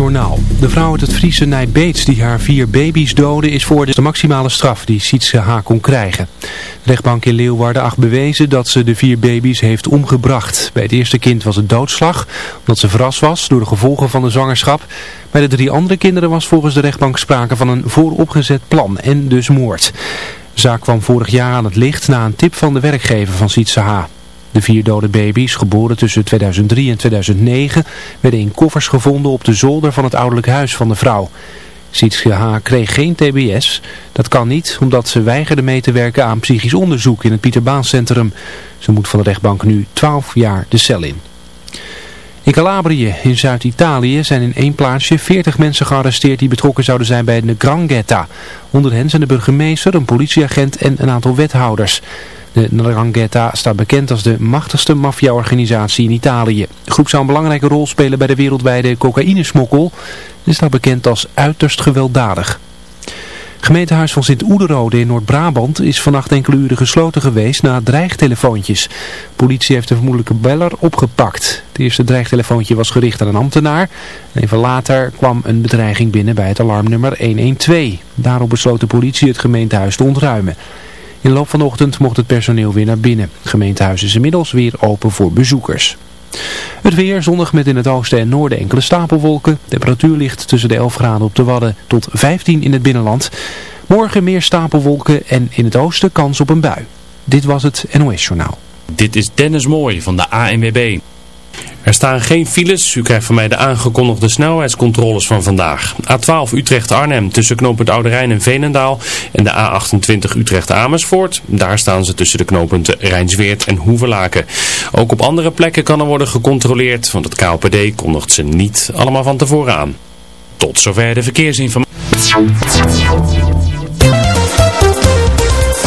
De vrouw uit het Friese Nijbeets die haar vier baby's doodde is voor de maximale straf die Sietse H. kon krijgen. De rechtbank in Leeuwarden acht bewezen dat ze de vier baby's heeft omgebracht. Bij het eerste kind was het doodslag, omdat ze verrast was door de gevolgen van de zwangerschap. Bij de drie andere kinderen was volgens de rechtbank sprake van een vooropgezet plan en dus moord. De zaak kwam vorig jaar aan het licht na een tip van de werkgever van Sietse H. De vier dode baby's, geboren tussen 2003 en 2009, werden in koffers gevonden op de zolder van het ouderlijk huis van de vrouw. Sietske H. kreeg geen TBS. Dat kan niet, omdat ze weigerde mee te werken aan psychisch onderzoek in het Pieterbaancentrum. Ze moet van de rechtbank nu 12 jaar de cel in. In Calabrië, in Zuid-Italië, zijn in één plaatsje 40 mensen gearresteerd die betrokken zouden zijn bij de Granghetta. Onder hen zijn de burgemeester, een politieagent en een aantal wethouders. De Ndrangheta staat bekend als de machtigste maffiaorganisatie in Italië. De groep zou een belangrijke rol spelen bij de wereldwijde cocaïnesmokkel en staat bekend als uiterst gewelddadig. Gemeentehuis van Sint-Oederode in Noord-Brabant is vannacht enkele uren gesloten geweest na dreigtelefoontjes. Politie heeft de vermoedelijke beller opgepakt. Het eerste dreigtelefoontje was gericht aan een ambtenaar. even later kwam een bedreiging binnen bij het alarmnummer 112. Daarop besloot de politie het gemeentehuis te ontruimen. In de loop van de ochtend mocht het personeel weer naar binnen. Het gemeentehuis is inmiddels weer open voor bezoekers. Het weer zonnig met in het oosten en noorden enkele stapelwolken. Temperatuur ligt tussen de 11 graden op de Wadden tot 15 in het binnenland. Morgen meer stapelwolken en in het oosten kans op een bui. Dit was het NOS Journaal. Dit is Dennis Mooij van de ANWB. Er staan geen files. U krijgt van mij de aangekondigde snelheidscontroles van vandaag. A12 Utrecht-Arnhem tussen knooppunt Ouderijn en Veenendaal. En de A28 Utrecht-Amersfoort. Daar staan ze tussen de knooppunten Rijnsweert en Hoevelaken. Ook op andere plekken kan er worden gecontroleerd. Want het KLPD kondigt ze niet allemaal van tevoren aan. Tot zover de verkeersinformatie.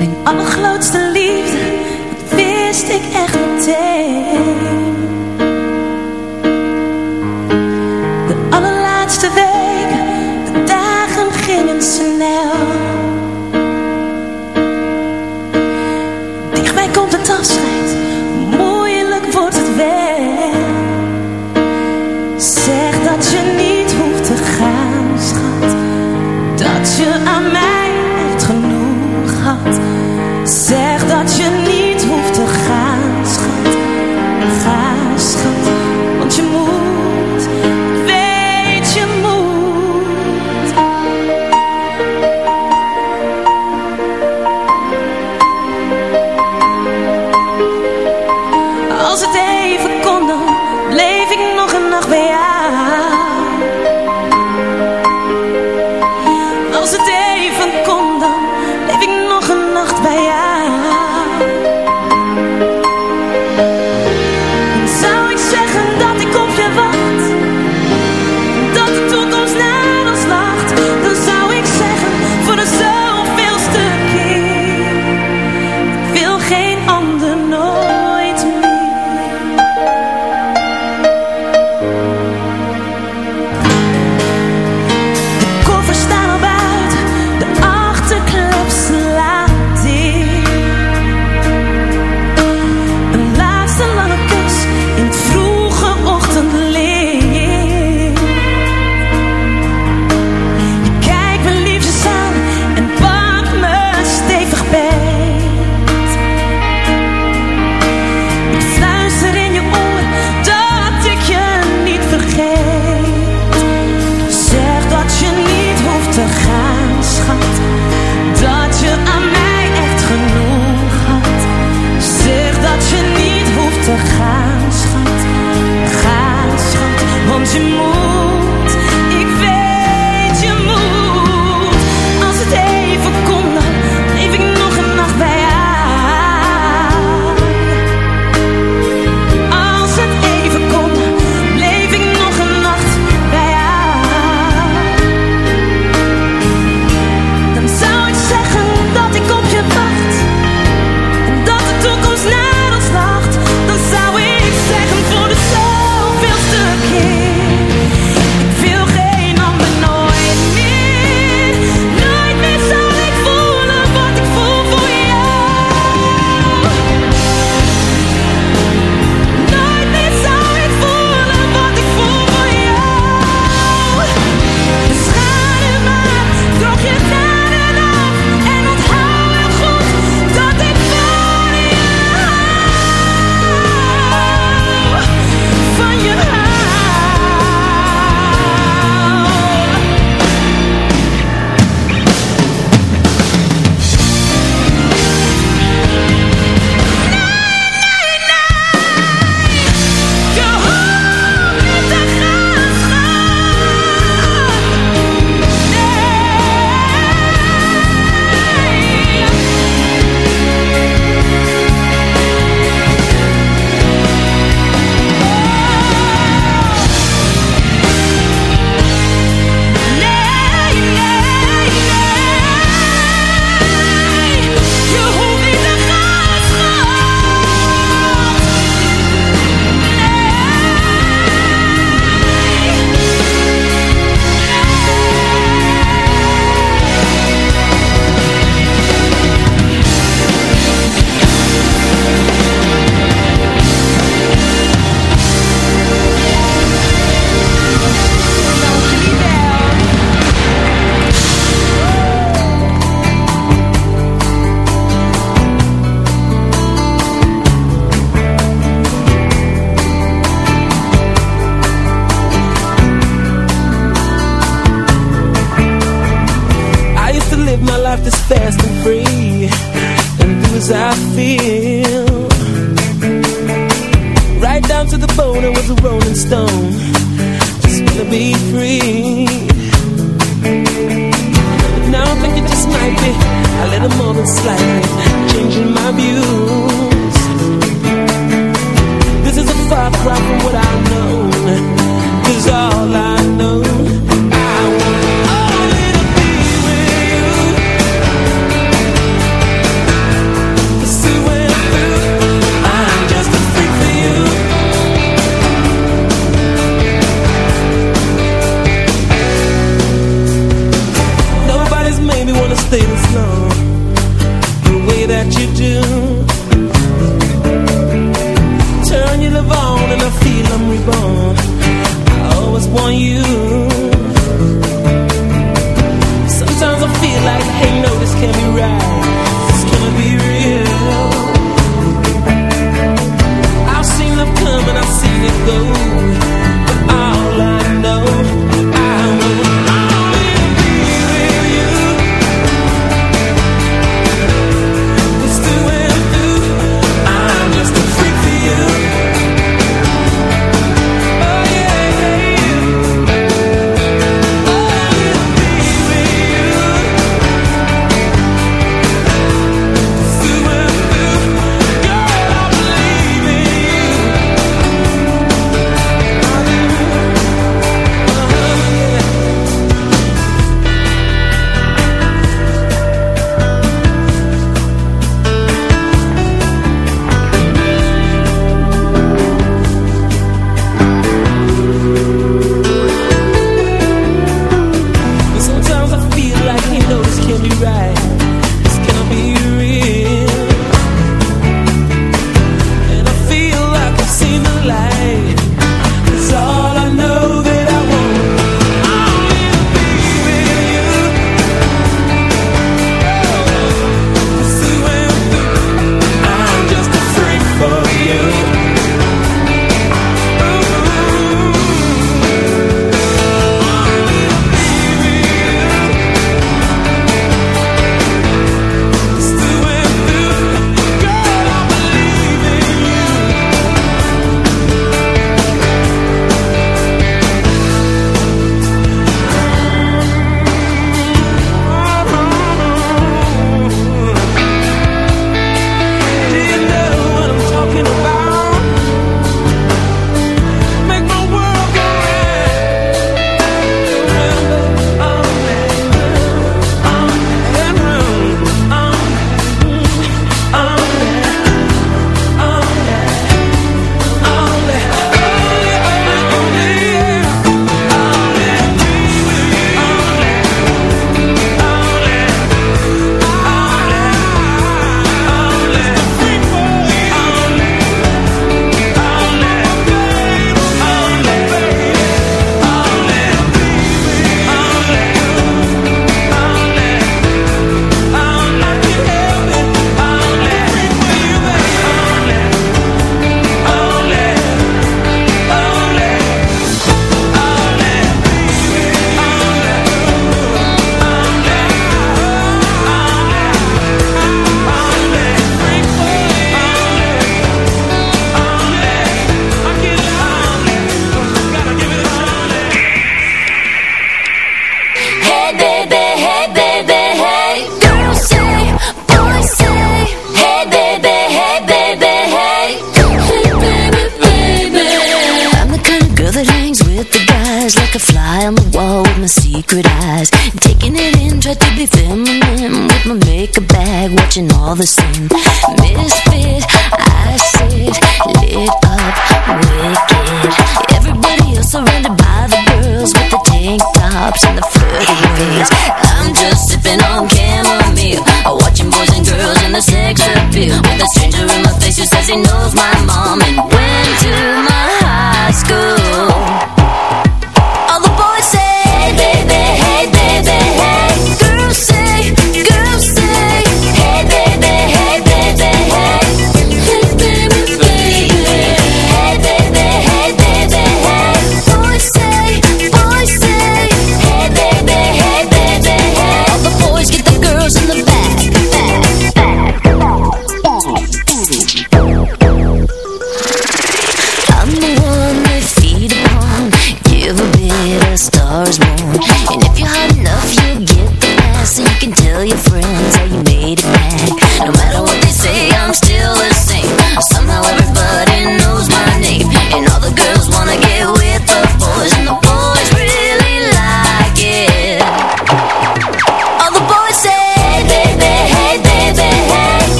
Mijn allergrootste liefde, dat wist ik echt meteen.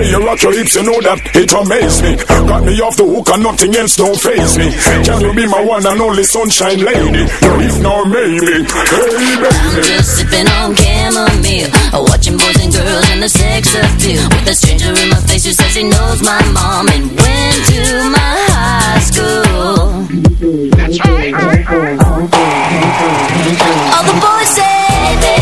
way you rock your hips, you know that it amazes me. Got me off the hook and nothing else don't face me. Can you be my one and only sunshine lady? No if not maybe. Hey. Just sipping on chamomile, watching boys and girls and the sex appeal. With a stranger in my face who says he knows my mom and went to my high school. All the boys say.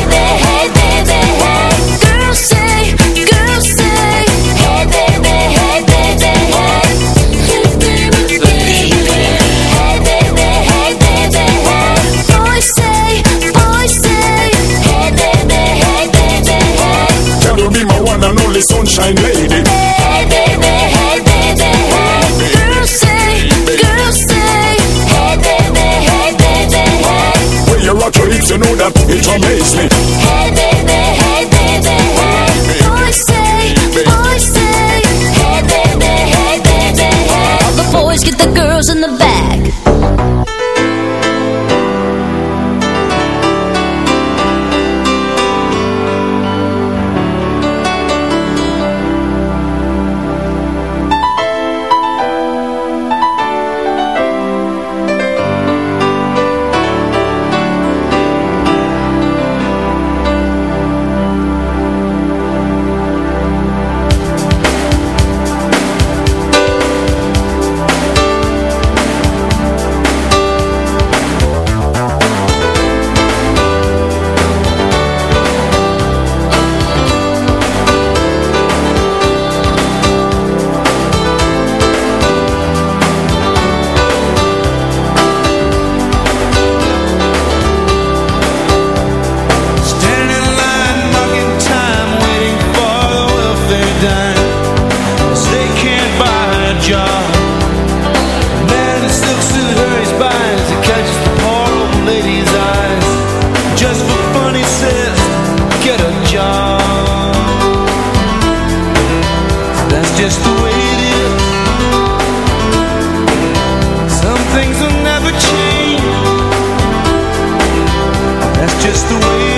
away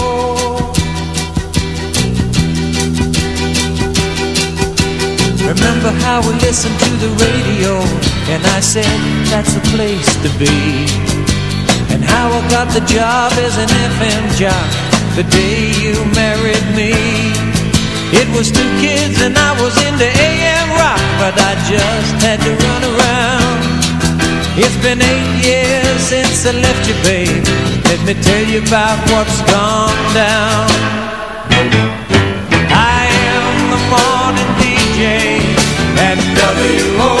I would listen to the radio. And I said, that's the place to be. And how I got the job as an FM job. The day you married me It was two kids and I was into AM rock. But I just had to run around. It's been eight years since I left you, babe. Let me tell you about what's gone down. I am the morning DJ NWO.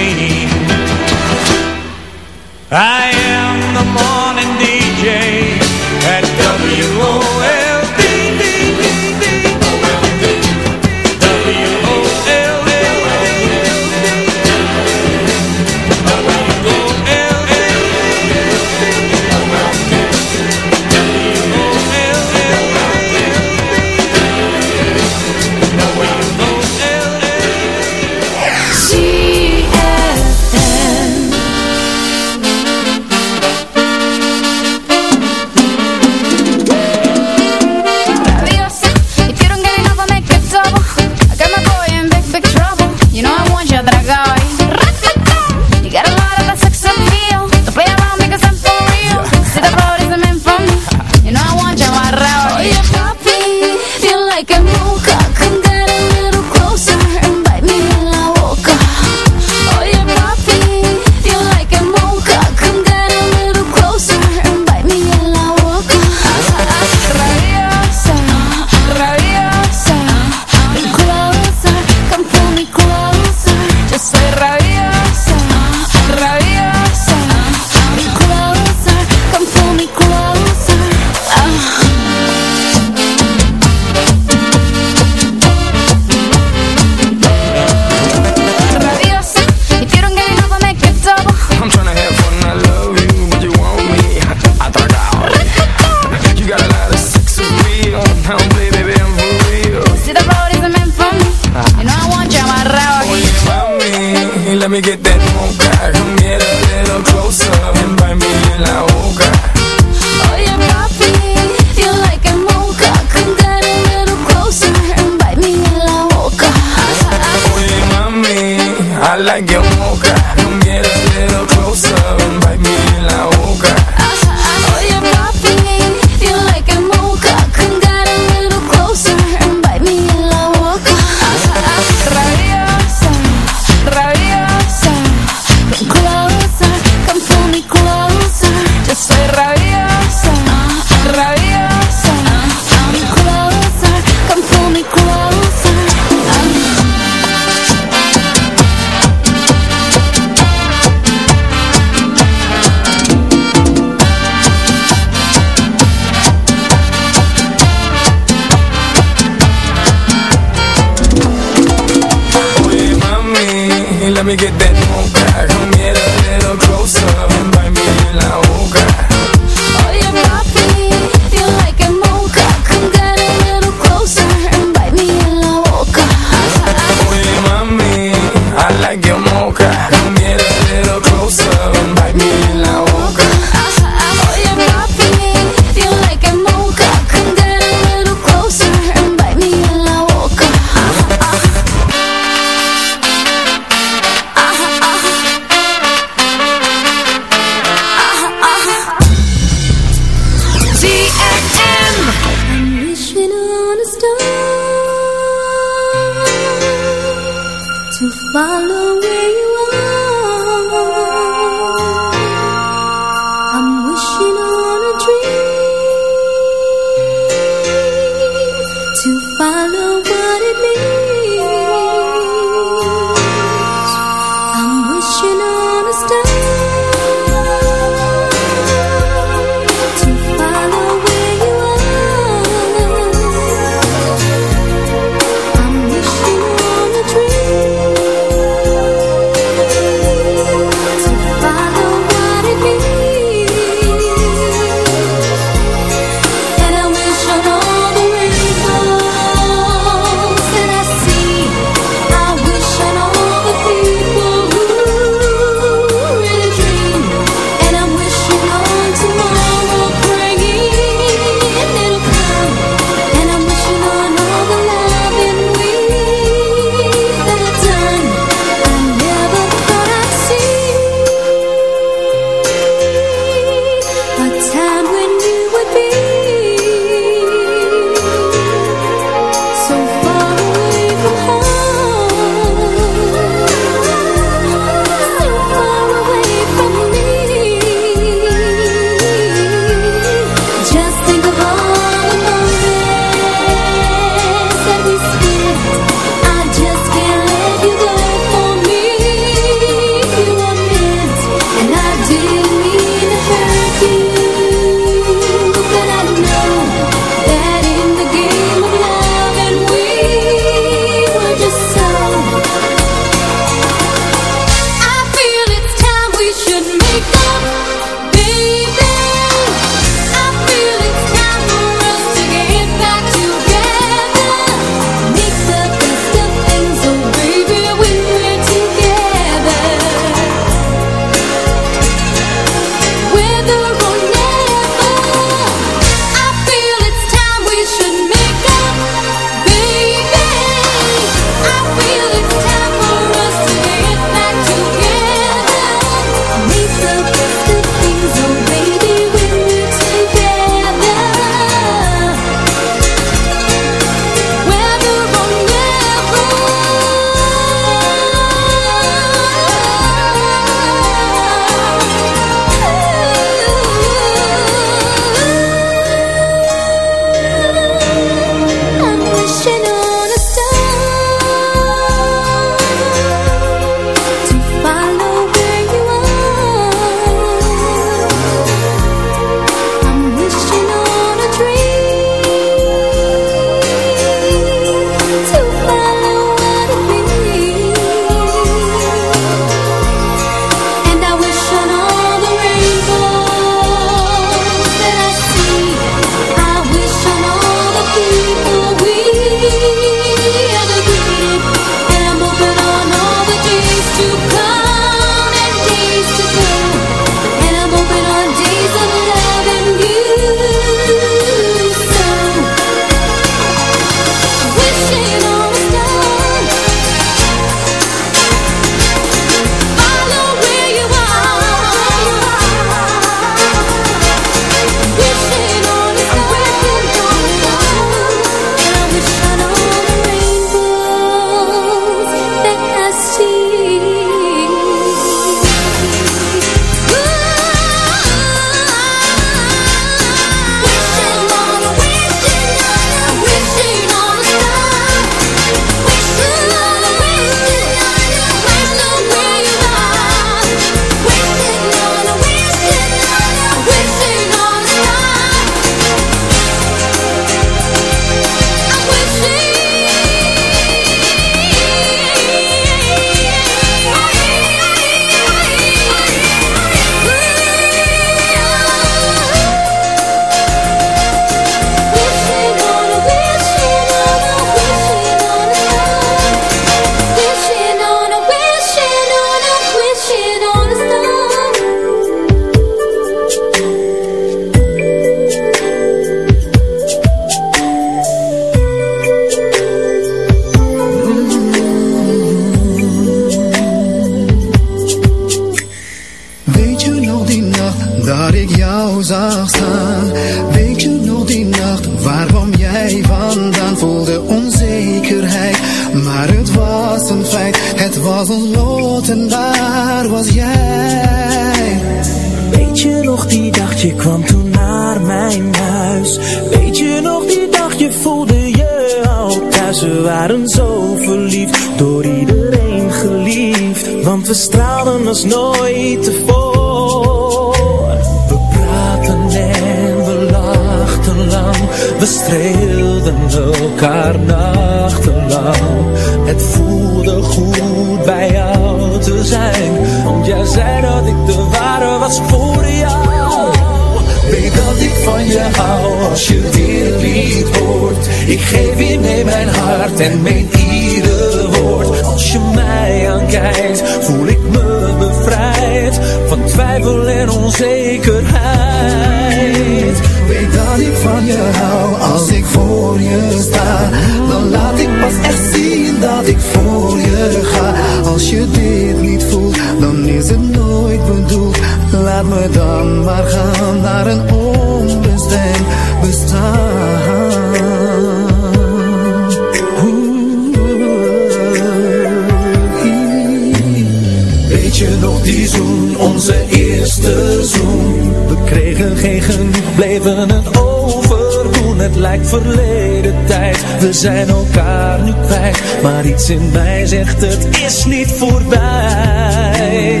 Weet je nog die zoen, onze eerste zoen? We kregen geen en bleven het overdoen. Het lijkt verleden tijd. We zijn elkaar nu kwijt, maar iets in mij zegt: het is niet voorbij.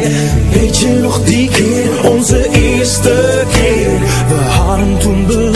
Weet je nog die keer, onze eerste keer? We hadden toen.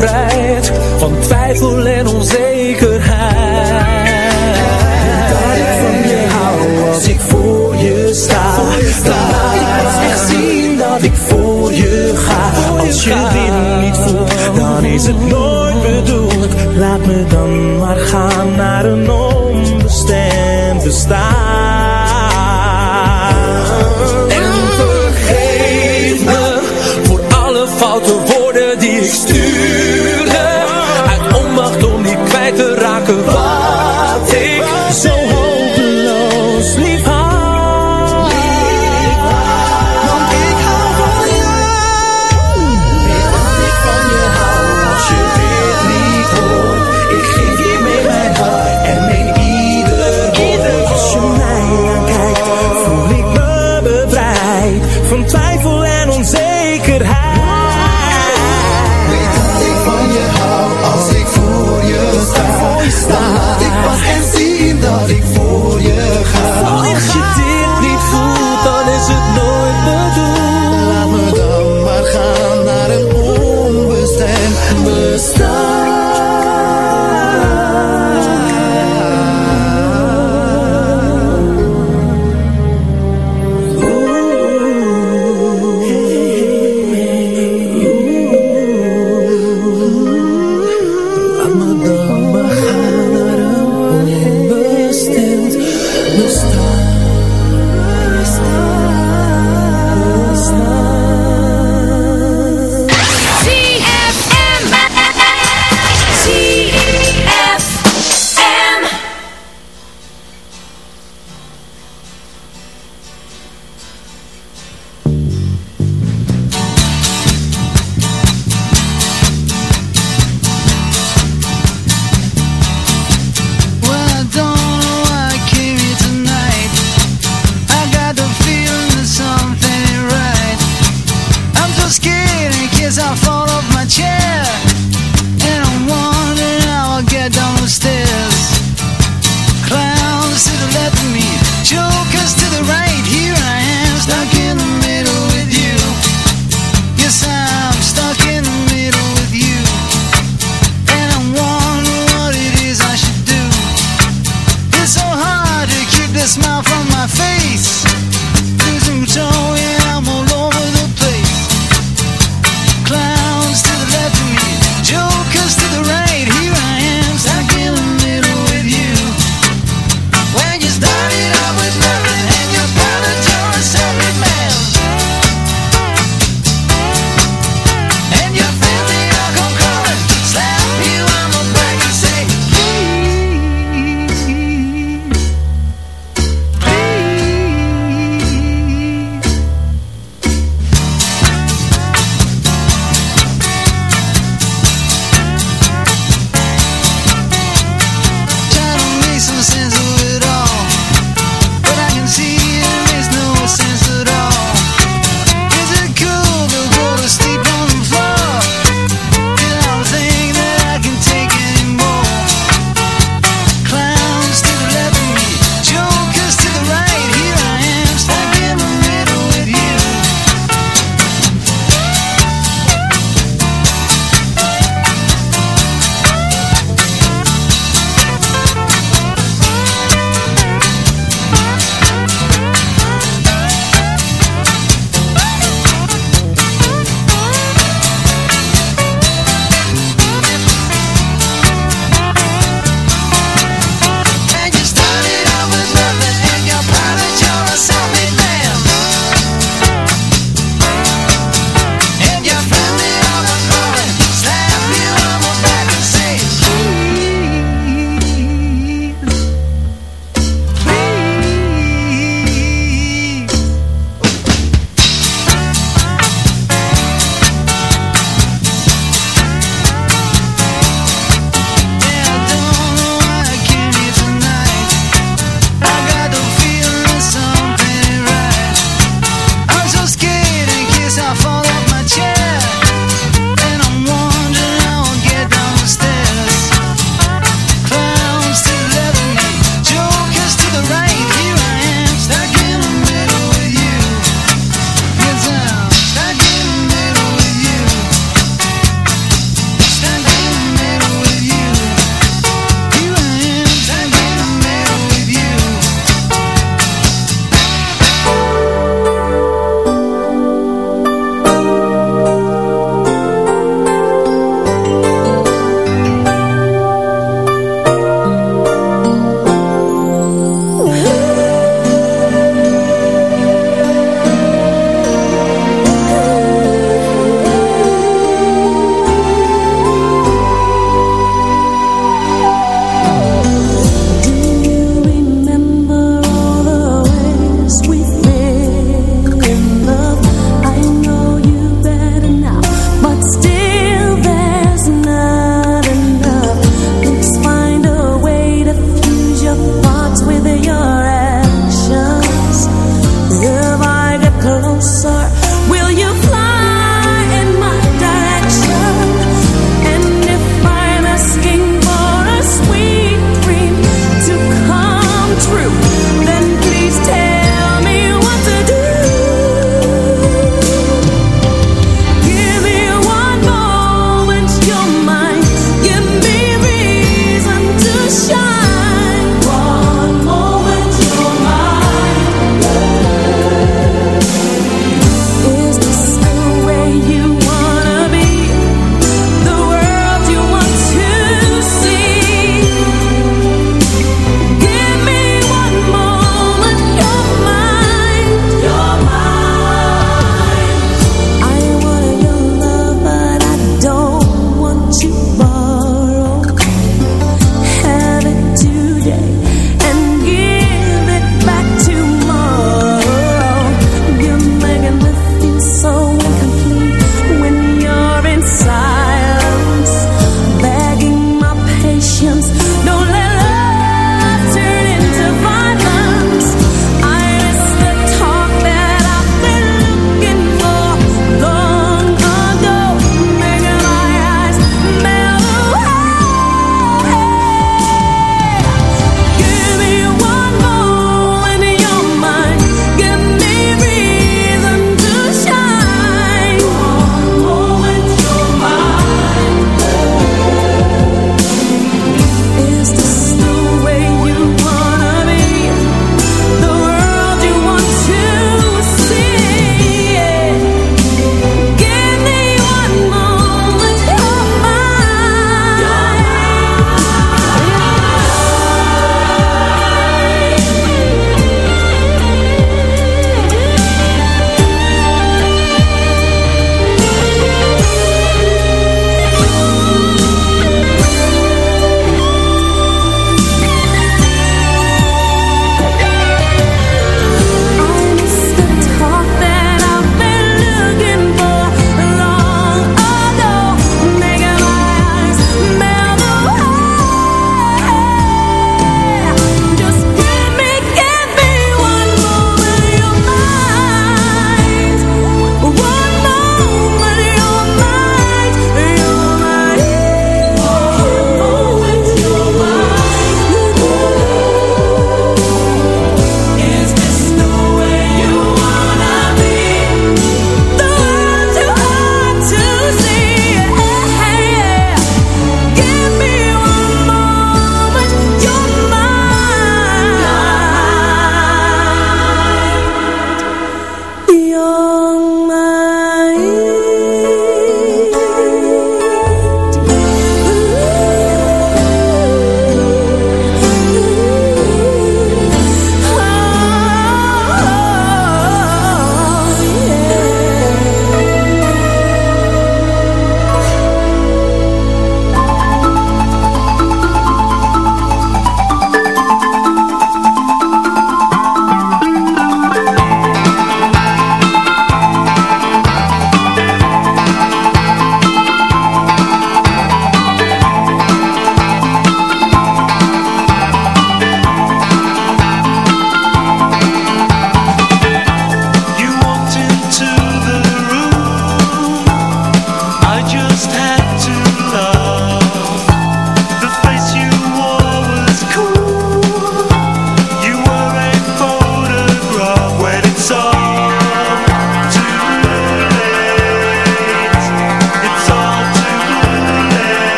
bevrijd van twijfel en onzekerheid. Dat ik van je hou als ik voor je sta. Dan laat ik zien dat ik voor je ga. Als je dit niet voelt, dan is het nooit bedoeld. Laat me dan maar gaan naar een onbestemd bestaan.